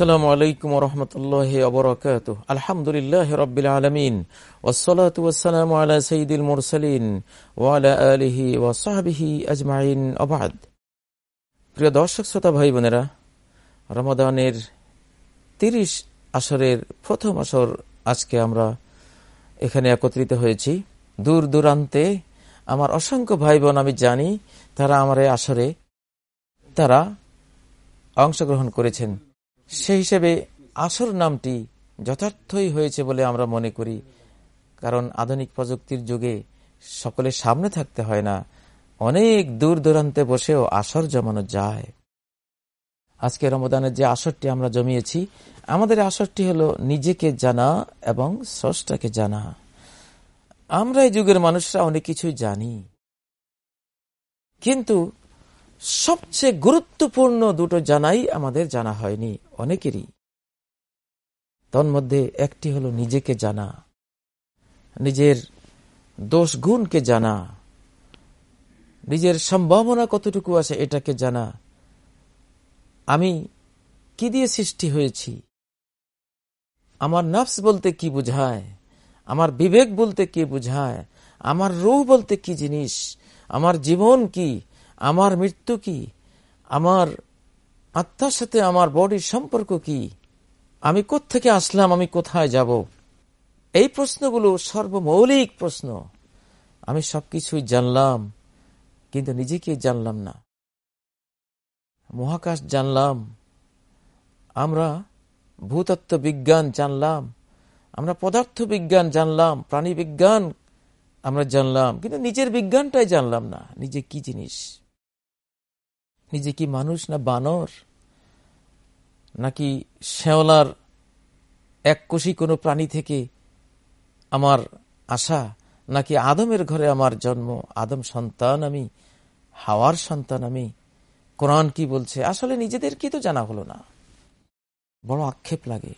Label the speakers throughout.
Speaker 1: আসসালামু আলাইকুম রহমতুল্লাহ অবরকাত আলহামদুলিল্লাহ রবিল আলমিন। ওসলাত ওসালাম আলা সঈদুল মুরসালিন ওয়ালা আলিহি ওয়াসাহাবিহি আজমাইন। অবাদ প্রিয় দর্শক, শ্রোতা রমাদানের তিরিশ আসরের প্রথম আসর আজকে আমরা এখানে একত্রিত হয়েছি। দূর দূরান্তে আমার অসংখ্য ভাই বোন, আমি জানি তারা আমার এই আসরে, তারা অংশগ্রহণ করেছেন। সেই হিসেবে আসর নামটি যথার্থই হয়েছে বলে আমরা মনে করি। কারণ আধুনিক প্রযুক্তির যুগে সকলের সামনে থাকতে হয় না। অনেক দূর দূরান্তে বসেও আসর জমানো যায়। আজকে রমদানের যে আসরটি আমরা জমিয়েছি, আমাদের আসরটি হলো নিজেকে জানা এবং স্রষ্টাকে জানা। আমরা এই যুগের মানুষরা অনেক কিছুই জানি। কিন্তু সবচেয়ে গুরুত্বপূর্ণ দুটো জানাই আমাদের জানা হয়নি অনেকেরই। তন্মধ্যে একটি হলো নিজেকে জানা, নিজের দোষ গুণকে জানা, নিজের সম্ভাবনা কতটুকু আছে এটাকে জানা। আমি কি দিয়ে সৃষ্টি হয়েছি? আমার নফস বলতে কি বুঝায়? আমার বিবেক বলতে কি বুঝায়? আমার রূহ বলতে কি জিনিস? আমার জীবন কি? আমার মৃত্যু কি? আমার আত্মার সাথে আমার বডির সম্পর্ক কি? আমি থেকে আসলাম? আমি কোথায় যাব? এই প্রশ্নগুলো সর্বমৌলিক প্রশ্ন। আমি সবকিছুই জানলাম, কিন্তু নিজেকে জানলাম না। মহাকাশ জানলাম। আমরা ভূতত্ত্ব বিজ্ঞান জানলাম। আমরা পদার্থ বিজ্ঞান জানলাম। প্রাণী বিজ্ঞান আমরা জানলাম। কিন্তু নিজের বিজ্ঞানটাই জানলাম না। নিজে কি জিনিস? নিজে কি মানুষ না বানর? নাকি শ্যাওলার এক কোষী কোনো প্রাণী থেকে আমার আশা? নাকি আদমের ঘরে আমার জন্ম? আদম সন্তান আমি, হাওয়ার সন্তান আমি। কোরআন কি বলছে? আসলে নিজেদের কি তো জানা হলো না। বড় আক্ষেপ লাগে।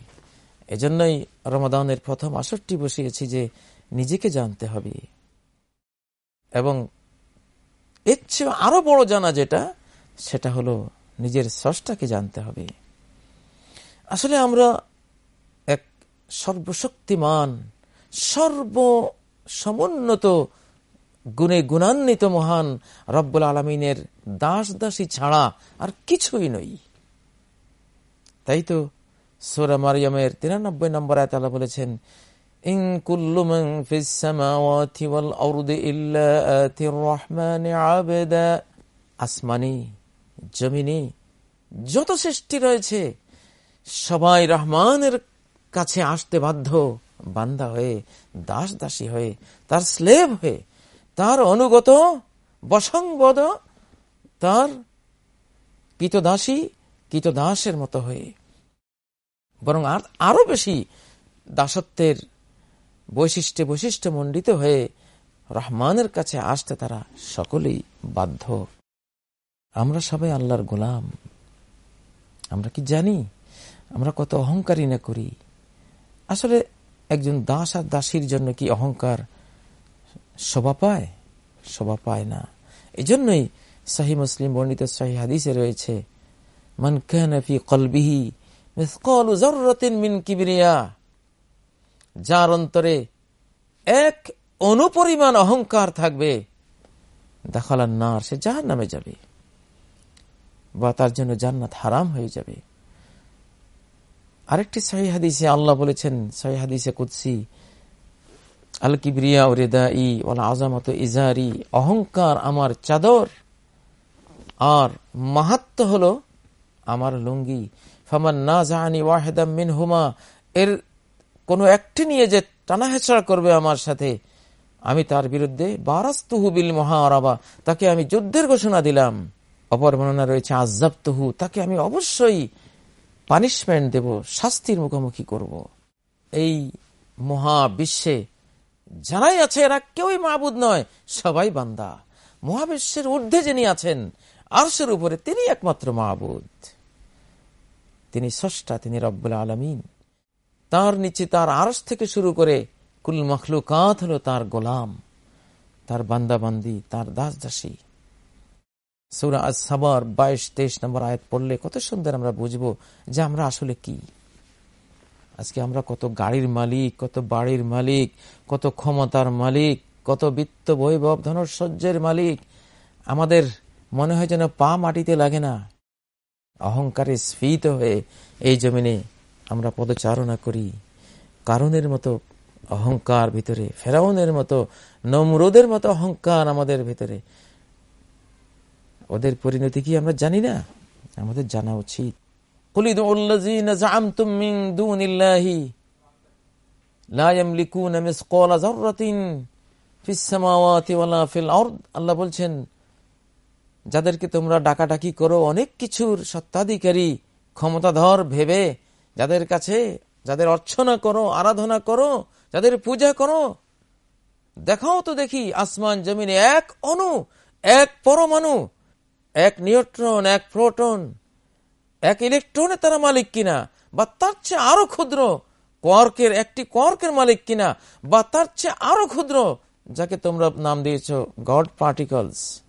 Speaker 1: এজন্যই রমাদানের প্রথম আসরটি বসিয়েছি যে নিজেকে জানতে হবে। এবং এর চেয়ে আরও বড় জানা যেটা সেটা হলো নিজের স্রষ্টাকে জানতে হবে। আসলে আমরা এক সর্বশক্তিমান সর্ব সমুন্নত গুণে গুণান্বিত মহান রব্বুল আলমিনের দাস দাসী ছাড়া আর কিছুই নই। তাই তো সোরা মারিয়ামের তিরানব্বই নম্বর আয়তালা বলেছেন মান আসমানি জমিনে যত সৃষ্টি রয়েছে, সবাই রহমানের কাছে আসতে বাধ্য। বান্দা হয়ে দাস দাসী হয়ে, তার স্লেভ হয়ে, তার অনুগত বসংবদ, তার কীতদাসী কীতদাসের মতো হয়ে। বরং আর আরও বেশি দাসত্বের বৈশিষ্ট্যে বৈশিষ্ট্য মণ্ডিত হয়ে রহমানের কাছে আসতে তারা সকলেই বাধ্য। আমরা সবাই আল্লাহর গোলাম। আমরা কি জানি? আমরা কত অহংকারী না করি। আসলে একজন দাস আর দাসীর জন্য কি অহংকার শোভা পায়? শোভা পায় না। এই জন্যই সাহি মুসলিম বর্ণিত সাহি হাদিসে রয়েছে, মান কানফি কলবিহি যার অন্তরে এক অনুপরিমাণ অহংকার থাকবে দেখালার নার, সে যাহার নামে যাবে। বা তার জন্য জান্নাত হারাম হয়ে যাবে। আরেকটি সাহি হাদিসে আল্লাহ বলেছেন, সাহি হাদিসে কুৎসি আল কিবরিয়া ও রেদা ই ওলা আজামত ইজারি, অহংকার আমার চাদর আর মাহাত্ম হলো আমার লুঙ্গি। ফামান না জাহানি ওয়াহেদাম মিন হুমা এর কোনো একটি নিয়ে যে টানা হেঁচড়া করবে আমার সাথে, আমি তার বিরুদ্ধে বারাস্তুহু বিল মহারাবা, তাকে আমি যুদ্ধের ঘোষণা দিলাম। অপর বর্ণনা রয়েছে আজাব তহু তাকে আমি অবশ্যই পানিশমেন্ট দেব, শাস্তির মুখোমুখি করব। এই মহাবিশ্বে যারাই আছে, এরা কেউই মাহবুদ নয়, সবাই বান্দা। মহাবিশ্বের ঊর্ধ্বে যিনি আছেন, আরশের উপরে তিনি একমাত্র মাহবুদ তিনি স্রষ্টা, তিনি রব্বুল আলমিন। তার নিচে তার আরস থেকে শুরু করে কুল মখলুকাত হল তার গোলাম, তার বান্দাবান্দি, তার দাস দাসী সুরা আজ সাবার বাইশ, তেইশ নম্বর আয়াত পড়লে কত সুন্দর আমরা বুঝব যে আমরা আসলে কি? আজকে আমরা কত গাড়ির মালিক, কত বাড়ির মালিক, কত ক্ষমতার মালিক, কত বিত্ত বৈভব ধনসজ্জের মালিক। আমাদের মনে হয় যেন পা মাটিতে লাগে না। অহংকারে স্ফীত হয়ে এই জমিনে আমরা পদচারণা করি। কারণের মতো অহংকার ভিতরে, ফেরাউনের মতো, নমরোদের মতো অহংকার আমাদের ভিতরে। ওদের পরিণতি কি আমরা জানি না? আমাদের জানা উচিত। যাদেরকে তোমরা ডাকাডাকি করো, অনেক কিছুর সত্তাধিকারী ক্ষমতাধর ভেবে যাদের কাছে যাদের অর্চনা করো, আরাধনা করো, যাদের পূজা করো, দেখাও তো দেখি আসমান জমিনে এক অনু এক পরমাণু এক নিউট্রন, এক প্রোটন, এক ইলেকট্রনের তারা মালিক কিনা, বা তার চেয়ে আরও ক্ষুদ্র কর্কের একটি কর্কের মালিক কিনা, বা তার চেয়ে আরও ক্ষুদ্র, যাকে তোমরা নাম দিয়েছ গড পার্টিকলস।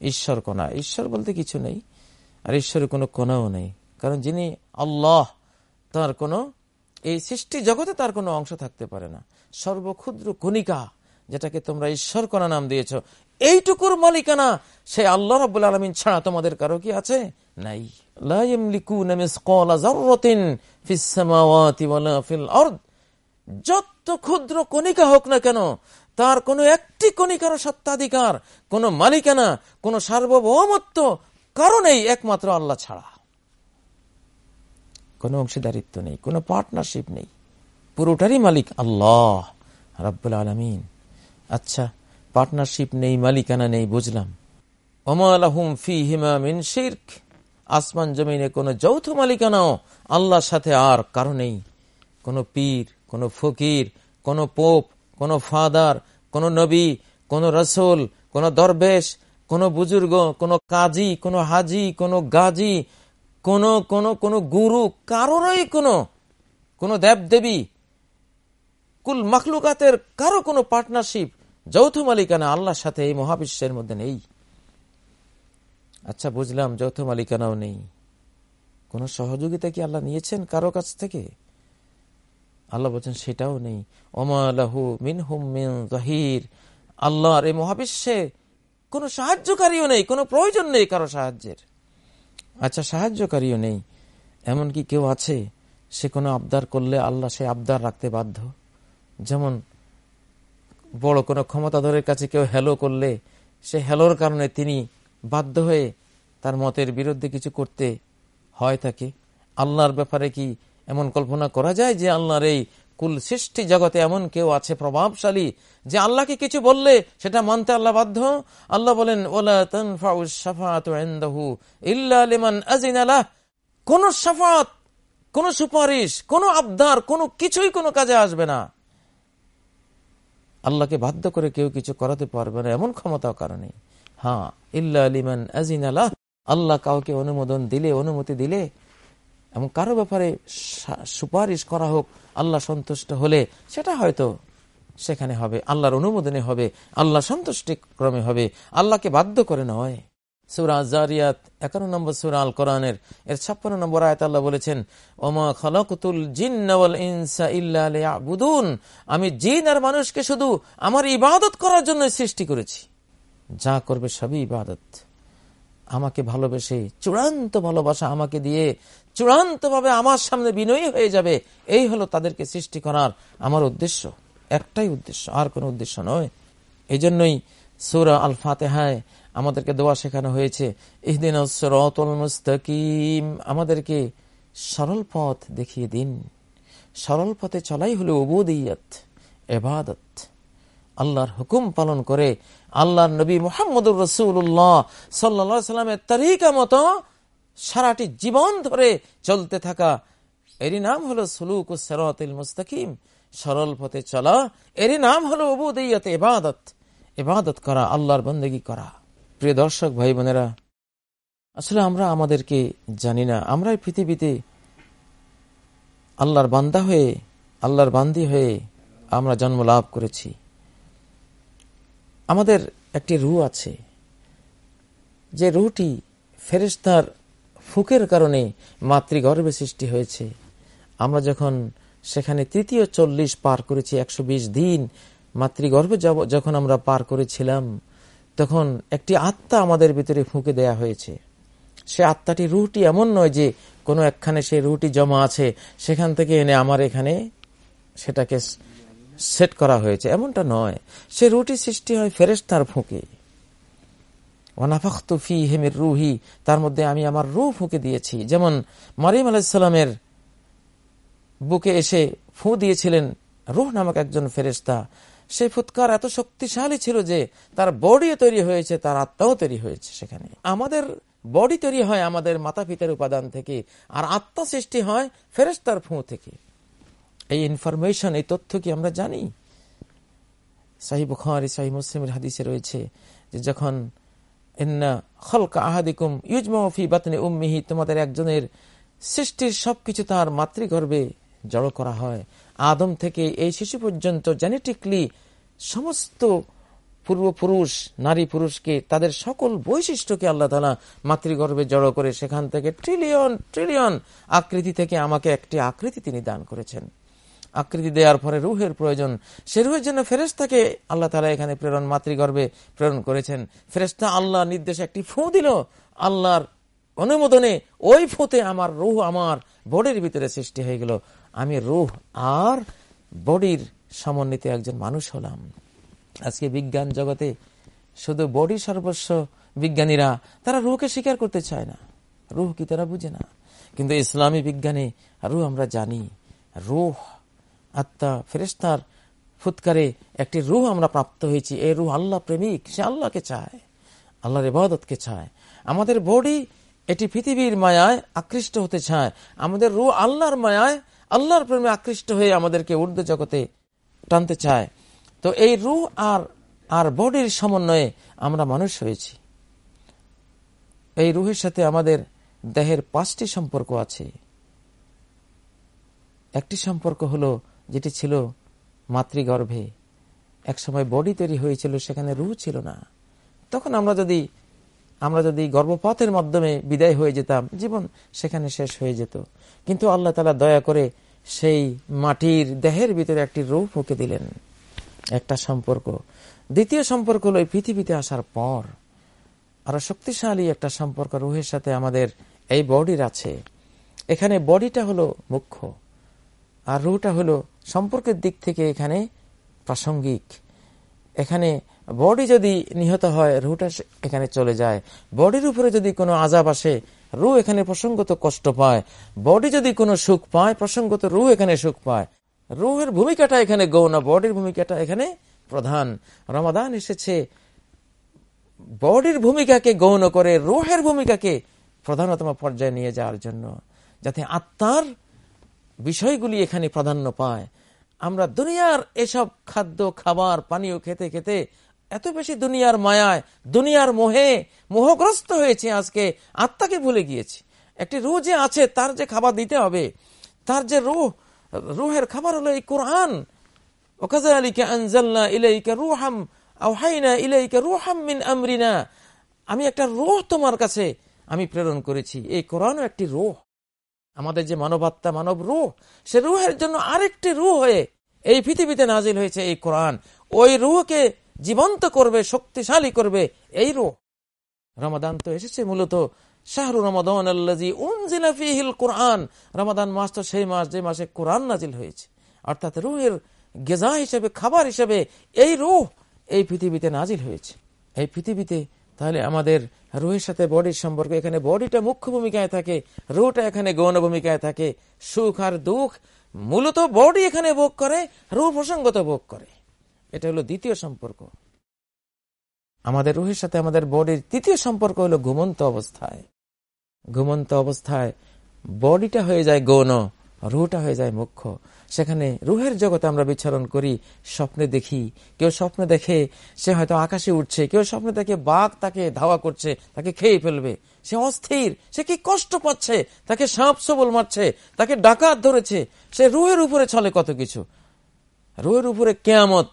Speaker 1: ঈশ্বর কণা। ঈশ্বর বলতে কিছু নেই, আর ঈশ্বরের কোনো কণাও নেই, কারণ যিনি আল্লাহ, তার কোনো, এই সৃষ্টি জগতে তার কোনো অংশ থাকতে পারে না। সর্বক্ষুদ্র কণিকা, যেটাকে তোমরা ঈশ্বর কণা নাম দিয়েছ এইটুকুর মালিকানা, সে আল্লাহ রব আলমিন ছাড়া তোমাদের কারও কি আছে? নাই। যত ক্ষুদ্র কণিকা হোক না কেন, তার কোনো একটি কণিকার সত্তাধিকার কোন মালিকানা, কোন সার্বভৌমত্ব কারণেই একমাত্র আল্লাহ ছাড়া। কোনো অংশীদারিত্ব নেই, কোনো পার্টনারশিপ নেই। পুরোটারই মালিক আল্লাহ রব্বুল আলমিন। আচ্ছা পার্টনারশিপ নেই, মালিকানা নেই, বুঝলাম। ওমালাহুম ফি হিমামিন শির্ক। আসমান জমিনে কোনো যৌথ মালিকানাও আল্লাহর সাথে আর কারও নেই। কোনো পীর, কোনো ফকির, কোনো পোপ, কোনো ফাদার, কোনো নবী, কোনো রসুল, কোনো দরবেশ, কোনো বুজুর্গ, কোনো কাজী, কোনো হাজি, কোনো গাজী, কোনো কোনো কোনো গুরু, কারোরই কোনো কোনো দেবদেবী, কুল মখলুকাতের কারও কোনো পার্টনারশিপ যৌথ মালিকানা আল্লাহর সাথে এই মহাবিশ্বের মধ্যে নেই। আচ্ছা বুঝলাম, যৌথ মালিকানাও নেই। কোন সহযোগিতা কি আল্লাহ নিয়েছেন কারও কাছ থেকে? আল্লাহ বলছেন, সেটাও নেই। ওমালাহু মিন হুম মিন জাহির আল্লাহর এই মহাবিশ্বে কোনো সাহায্যকারীও নেই, কোনো প্রয়োজন নেই কারও সাহায্যের। আচ্ছা সাহায্যকারীও নেই, এমন কি কেউ আছে? সে কোনো আবদার করলে আল্লাহ সে আবদার রাখতে বাধ্য? যেমন বড় কোনো ক্ষমতাধরের কাছে কেউ হ্যালো করলে, সে হ্যালোর কারণে তিনি বাধ্য হয়ে তার মতের বিরুদ্ধে কিছু করতে হয় থাকে। আল্লাহর ব্যাপারে কি এমন কল্পনা করা যায় যে আল্লাহর এই কুল সৃষ্টি জগতে এমন কেউ আছে প্রভাবশালী যে আল্লাহকে কিছু বললে সেটা মানতে আল্লাহ বাধ্য? আল্লাহ বলেন কোন সাফাত কোন সুপারিশ, কোন আবদার, কোন কিছুই কোনো কাজে আসবে না। আল্লাহকে বাধ্য করে কেউ কিছু করাতে পারবে না, এমন ক্ষমতাও কারণে হ্যাঁ ইল্লা আলিমান আজিন আল্লাহ আল্লাহ কাউকে অনুমোদন দিলে, অনুমতি দিলে এবং কারও ব্যাপারে সুপারিশ করা হোক, আল্লাহ সন্তুষ্ট হলে, সেটা হয়তো সেখানে হবে, আল্লাহর অনুমোদনে হবে, আল্লাহ সন্তুষ্টি ক্রমে হবে, আল্লাহকে বাধ্য করে নয়। সুরা জারিয়াত একান্ন নম্বর সুরা আল কোরআনের এর ছাপ্পান্ন নম্বর আল্লাহ বলেছেন, ওমা ইনসা আমি জিন আর মানুষকে শুধু আমার ইবাদত করার জন্য সৃষ্টি করেছি। যা করবে সবই ইবাদত। আমাকে ভালোবেসে চূড়ান্ত ভালোবাসা আমাকে দিয়ে চূড়ান্ত ভাবে আমার সামনে বিনয়ী হয়ে যাবে, এই হলো তাদেরকে সৃষ্টি করার আমার উদ্দেশ্য। একটাই উদ্দেশ্য, আর কোন উদ্দেশ্য নয়। এই জন্যই সুরা আল ফাতেহায় আমাদেরকে দোয়া শেখানো হয়েছে। ইহদিন মুস্তাকিম। আমাদেরকে সরল পথ দেখিয়ে দিন। সরল পথে চলাই হলো উবুদিয়ত এবাদত আল্লাহর হুকুম পালন করে আল্লাহর নবী মোহাম্মদুর রসুল্লাহ সাল্লা সাল্লামের তারিকা মতো সারাটি জীবন ধরে চলতে থাকা। এরই নাম হলো সুলুক সরাতিল মুস্তাকিম। সরল পথে চলা এরই নাম হলো উবুদিয়ত এবাদত এবাদত করা, আল্লাহর বন্দেগী করা। প্রিয় দর্শক ভাই বোনেরা, আসলে আমরা আমাদেরকে জানি না আমরা পৃথিবীতে আল্লাহর বান্দা হয়ে, আল্লাহর বান্দি হয়ে আমরা জন্ম লাভ করেছি। আমাদের একটি রু আছে। যে রুটি ফেরেস্তার ফুকের কারণে মাতৃগর্ভে সৃষ্টি হয়েছে। আমরা যখন সেখানে তৃতীয় চল্লিশ পার করেছি, একশো বিশ দিন মাতৃগর্ভে যখন আমরা পার করেছিলাম তখন একটি আত্মা আমাদের ভিতরে ফুঁকে দেয়া হয়েছে। সে আত্মাটি রুহটি এমন নয় যে কোনো একখানে সেই রুহটি জমা আছে, সেখান থেকে এনে আমার এখানে সেটাকে সেট করা হয়েছে। এমনটা নয়। সে রুটি সৃষ্টি হয় ফেরেস্তার ফুঁকে। ফি হেমের রুহি, তার মধ্যে আমি আমার রু ফুঁকে দিয়েছি। যেমন মারিম আলাইসাল্লামের বুকে এসে ফু দিয়েছিলেন রুহ নামক একজন ফেরেস্তা সেই ফুৎকার এত শক্তিশালী ছিল যে তার বডিও তৈরি হয়েছে, তার আত্মাও তৈরি হয়েছে সেখানে। আমাদের বডি তৈরি হয় আমাদের মাতা পিতার উপাদান থেকে, আর আত্মা সৃষ্টি হয় ফেরেস্তার ফু থেকে। এই ইনফরমেশন এই তথ্য কি আমরা জানি? সাহি বুখারি, সাহি মুসলিমের হাদিসে রয়েছে যে যখন আহাদিকুম ইউজমাফি বাতনে উম্মিহি, তোমাদের একজনের সৃষ্টির সবকিছু তার মাতৃগর্ভে জড়ো করা হয়। আদম থেকে এই শিশু পর্যন্ত জেনেটিকলি সমস্ত পূর্বপুরুষ নারী পুরুষকে তাদের সকল বৈশিষ্ট্যকে আল্লাহ তালা মাতৃগর্ভে জড়ো করে সেখান থেকে ট্রিলিয়ন ট্রিলিয়ন আকৃতি থেকে আমাকে একটি আকৃতি তিনি দান করেছেন। আকৃতি দেওয়ার পরে রুহের প্রয়োজন, সে রুহের জন্য ফেরেস্তাকে আল্লাহ তালা এখানে প্রেরণ, মাতৃগর্ভে প্রেরণ করেছেন। ফেরেস্তা আল্লাহ নির্দেশে একটি ফু দিল, আল্লাহর অনুমোদনে ওই ফুতে আমার রুহ আমার বডির ভিতরে সৃষ্টি হয়ে গেল। আমি রুহ আর বডির সমন্বিত একজন মানুষ হলাম। আজকে বিজ্ঞান জগতে শুধু বডি সর্বস্ব বিজ্ঞানীরা, তারা রুহকে স্বীকার করতে চায় না। রুহ কি তারা বুঝে না। কিন্তু ইসলামী বিজ্ঞানে রুহ আমরা জানি। রুহ, আত্মা ফেরেস্তার ফুৎকারে একটি রুহ আমরা প্রাপ্ত হয়েছি। এই রুহ আল্লাহ প্রেমিক, সে আল্লাহকে চায়, আল্লাহর ইবাদতকে চায়। আমাদের বডি এটি পৃথিবীর মায়ায় আকৃষ্ট হতে চায়। আমাদের রু আল্লাহর মায়ায় আল্লাহর প্রেমে আকৃষ্ট হয়ে আমাদেরকে ঊর্ধ্ব জগতে টানতে চায়। তো এই রু আর আর বডির সমন্বয়ে আমরা মানুষ হয়েছি। এই রুহের সাথে আমাদের দেহের পাঁচটি সম্পর্ক আছে। একটি সম্পর্ক হলো যেটি ছিল মাতৃগর্ভে। একসময় বডি তৈরি হয়েছিল, সেখানে রুহ ছিল না। তখন আমরা যদি আমরা যদি গর্ভপাতের মাধ্যমে বিদায় হয়ে যেতাম, জীবন সেখানে শেষ হয়ে যেত। কিন্তু আল্লাহ তালা দয়া করে সেই মাটির দেহের ভিতরে একটি রূপ ফুঁকে দিলেন, একটা সম্পর্ক। দ্বিতীয় সম্পর্ক হলো পৃথিবীতে আসার পর। আরও শক্তিশালী একটা সম্পর্ক রুহের সাথে আমাদের এই বডির আছে। এখানে বডিটা হলো মুখ্য, আর রুহটা হলো সম্পর্কের দিক থেকে এখানে প্রাসঙ্গিক। এখানে বডি যদি নিহত হয় রুটা এখানে চলে যায়। বডির উপরে যদি কোনো আজাব আসে রু এখানে প্রসঙ্গত কষ্ট পায়। বডি যদি কোনো সুখ পায়, প্রসঙ্গত রু এখানে সুখ পায়। রুহের ভূমিকাটা এখানে গৌণ বডির ভূমিকাটা এখানে প্রধান। রমাদান এসেছে। বডির ভূমিকাকে গৌণ করে, রুহের ভূমিকাকে প্রধানতম পর্যায়ে নিয়ে যাওয়ার জন্য, যাতে আত্মার বিষয়গুলি এখানে প্রাধান্য পায়। আমরা দুনিয়ার এসব খাদ্য, খাবার, পানীয় খেতে খেতে এত বেশি দুনিয়ার মায়ায়, দুনিয়ার মোহে, মোহগ্রস্ত হয়েছে আজকে। আত্মাকে ভুলে গিয়েছি। একটি রুহ যে আছে, তার যে খাবার দিতে হবে, তার যে রুহ, রুহের খাবার হলো এই কোরআন। ওকাজা আলীকে আনজাল্লা ইলাইকা রুহাম আহাইনা ইলাইকা রুহাম মিন আমরিনা। আমি একটা রুহ তোমার কাছে আমি প্রেরণ করেছি। এই কোরআনও একটি রুহ। আমাদের যে মানবাত্মা, মানব রুহ, সে রুহের জন্য আরেকটি রুহ হয়ে এই পৃথিবীতে নাজিল হয়েছে এই কোরআন। ওই রুহকে জীবন্ত করবে, শক্তিশালী করবে, এই রুহ রমাদান তো এসেছে মূলত। শাহরু রমাদান কোরআন। রমাদান মাস তো সেই মাস যে মাসে কোরআন নাজিল হয়েছে। অর্থাৎ রুহের গেজা হিসেবে, খাবার হিসেবে এই রুহ এই পৃথিবীতে নাজিল হয়েছে। এই পৃথিবীতে তাহলে আমাদের রুহের সাথে বডির সম্পর্ক, এখানে বডিটা মুখ্য ভূমিকায় থাকে, রুহটা এখানে গৌণ ভূমিকায় থাকে। সুখ আর দুঃখ মূলত বডি এখানে ভোগ করে, রুহ প্রসঙ্গত ভোগ করে। এটা হলো দ্বিতীয় সম্পর্ক। আমাদের রুহের সাথে আমাদের বডির তৃতীয় সম্পর্ক হলো ঘুমন্ত অবস্থায়। ঘুমন্ত অবস্থায় বডিটা হয়ে যায় গৌণ, রুহটা হয়ে যায় মুখ্য। সেখানে রুহের জগতে আমরা বিচরণ করি, স্বপ্নে দেখি। কেউ স্বপ্নে দেখে সে হয়তো আকাশে উঠছে, কেউ স্বপ্নে দেখে বাঘ তাকে ধাওয়া করছে, তাকে খেয়ে ফেলবে। সে অস্থির, সে কি কষ্ট পাচ্ছে? তাকে সাপ সবল মারছে, তাকে ডাকাত ধরেছে। সে রুহের উপরে চলে কত কিছু। রুহের উপরে কেয়ামত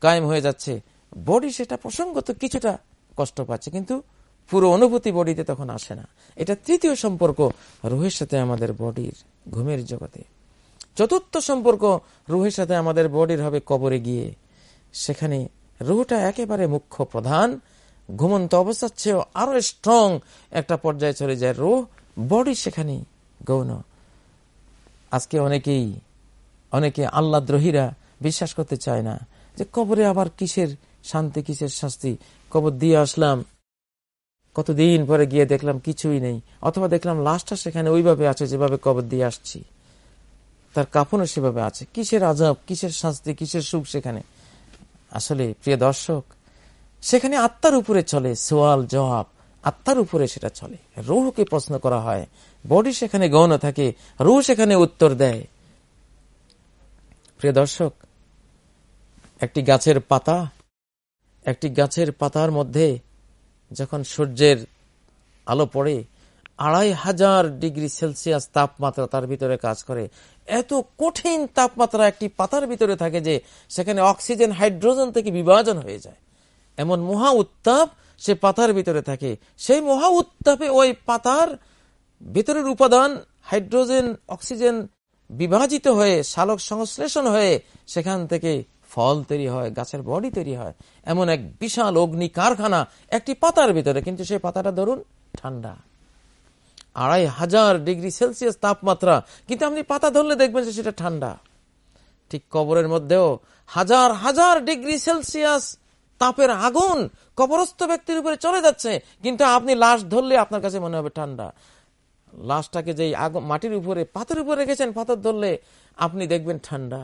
Speaker 1: কায়েম হয়ে যাচ্ছে। বডি সেটা প্রসঙ্গত কিছুটা কষ্ট পাচ্ছে, কিন্তু পুরো অনুভূতি বডিতে তখন আসে না। এটা তৃতীয় সম্পর্ক রুহের সাথে আমাদের বডির ঘুমের জগতে। চতুর্থ সম্পর্ক রুহের সাথে আমাদের বডির হবে কবরে গিয়ে। সেখানে রুহটা একেবারে মুখ্য প্রধান। ঘুমন্ত অবস্থার চেয়েও আরও স্ট্রং একটা পর্যায়ে চলে যায় রুহ। বডি সেখানে গৌণ। আজকে অনেকেই, অনেকে আল্লাহ দ্রোহীরা বিশ্বাস করতে চায় না। যে কবরে আবার কিসের শান্তি, কিসের শাস্তি? কবর দিয়ে আসলাম। কতদিন পরে গিয়ে দেখলাম কিছুই নেই। অথবা দেখলাম লাশটা সেখানে ওইভাবে আছে যেভাবে কবর দিয়ে আসছি। তার কাপড়ও সেভাবে আছে। কিসের আজব কিসের শাস্তি, কিসের সুখ সেখানে? আসলে, প্রিয় দর্শক, সেখানে আত্মার উপরে চলে, সোয়াল, জবাব। আত্মার উপরে সেটা চলে। রুহকে প্রশ্ন করা হয়, বডি সেখানে গৌণ থাকে, রুহ সেখানে উত্তর দেয়। প্রিয় দর্শক একটি গাছের পাতা, একটি গাছের পাতার মধ্যে যখন সূর্যের আলো পড়ে, আড়াই হাজার ডিগ্রি সেলসিয়াস তাপমাত্রা তার ভিতরে কাজ করে। এত কঠিন তাপমাত্রা একটি পাতার ভিতরে থাকে যে সেখানে অক্সিজেন, হাইড্রোজেন থেকে বিভাজন হয়ে যায়। এমন মহা উত্তাপ সে পাতার ভিতরে থাকে। সেই মহা উত্তাপে ওই পাতার ভিতরের উপাদান, হাইড্রোজেন, অক্সিজেন বিভাজিত হয়ে সালক সংশ্লেষণ হয়ে সেখান থেকে ফল তৈরি হয়, গাছের বডি তৈরি হয়, এমন এক বিশাল অগ্নি কারখানা একটি পাতার ভিতরে, কিন্তু সেই পাতাটা ধরুন ঠান্ডা। আড়াই হাজার ডিগ্রি সেলসিয়াস তাপমাত্রা, কিন্তু আপনি পাতা ধরলে দেখবেন যে সেটা ঠান্ডা। ঠিক কবরের মধ্যেও হাজার হাজার ডিগ্রি সেলসিয়াস তাপের আগুন কবরস্থ ব্যক্তির উপরে চলে যাচ্ছে, কিন্তু আপনি লাশ ধরলে আপনার কাছে মনে হবে ঠান্ডা। লাশটাকে যেই মাটির উপরে পাথর উপরে রেখেছেন, পাথর ধরলে আপনি দেখবেন ঠান্ডা।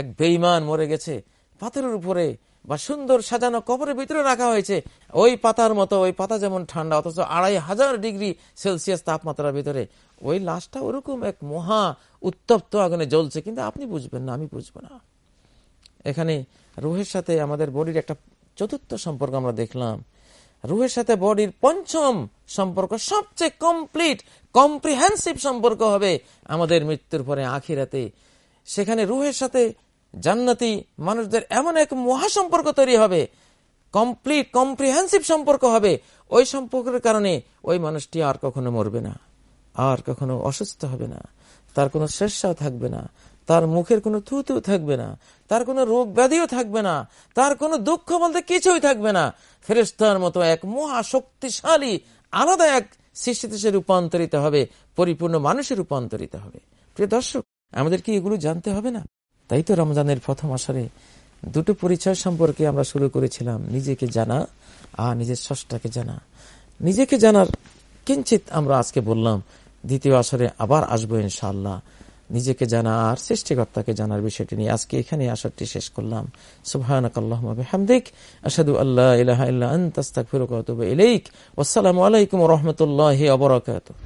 Speaker 1: এক বেইমান মরে গেছে। পাথরের উপরে বা সুন্দর সাজানো কবরের ভিতরে রাখা হয়েছে। ওই পাতার মতো, ওই পাতা যেমন ঠান্ডা, অথচ আড়াই হাজার ডিগ্রি সেলসিয়াস তাপমাত্রার ভিতরে। ওই লাশটা ওরকম এক মহা উত্তপ্ত আগুনে জ্বলছে, কিন্তু আপনি বুঝবেন না, আমি বুঝব না। এখানে রুহের সাথে আমাদের বডির একটা চতুর্থ সম্পর্ক আমরা দেখলাম। রুহের সাথে বডির পঞ্চম সম্পর্ক, সবচেয়ে কমপ্লিট, কম্প্রিহেন্সিভ সম্পর্ক হবে আমাদের মৃত্যুর পরে আখিরাতে। সেখানে রুহের সাথে জান্নাতি মানুষদের এমন এক মহাসম্পর্ক তৈরি হবে কমপ্লিট কম্প্রিহেন্সিভ সম্পর্ক হবে। ওই সম্পর্কের কারণে ওই মানুষটি আর কখনো মরবে না, আর কখনো অসুস্থ হবে না, তার কোনো শেষাও থাকবে না, তার মুখের কোনো থুতু থাকবে না, তার কোনো রোগ ব্যাধিও থাকবে না, তার কোনো দুঃখ বলতে কিছুই থাকবে না। ফেরেস্তার মতো এক মহা শক্তিশালী আলাদা এক সৃষ্টিতে রূপান্তরিত হবে, পরিপূর্ণ মানুষের রূপান্তরিত হবে। প্রিয় দর্শক, আমাদের কি এগুলো জানতে হবে না? তাই তো রমজানের প্রথম আসরে দুটো পরিচয় সম্পর্কে আমরা শুরু করেছিলাম। নিজেকে জানা আর নিজের ষষ্ঠাকে জানা। নিজেকে জানার কিঞ্চিত আমরা আজকে বললাম, দ্বিতীয় আসরে আবার আসব ইনশাল্লাহ নিজেকে জানা আর সৃষ্টিকর্তাকে জানার বিষয়টি নিয়ে আজকে এখানে আসরটি শেষ করলাম। সুবাহিক আসাদু আল্লাহ ইলাহা ওয়াসসালামু আলাইকুম রাহমাতুল্লাহি ওয়া বারাকাতুহু।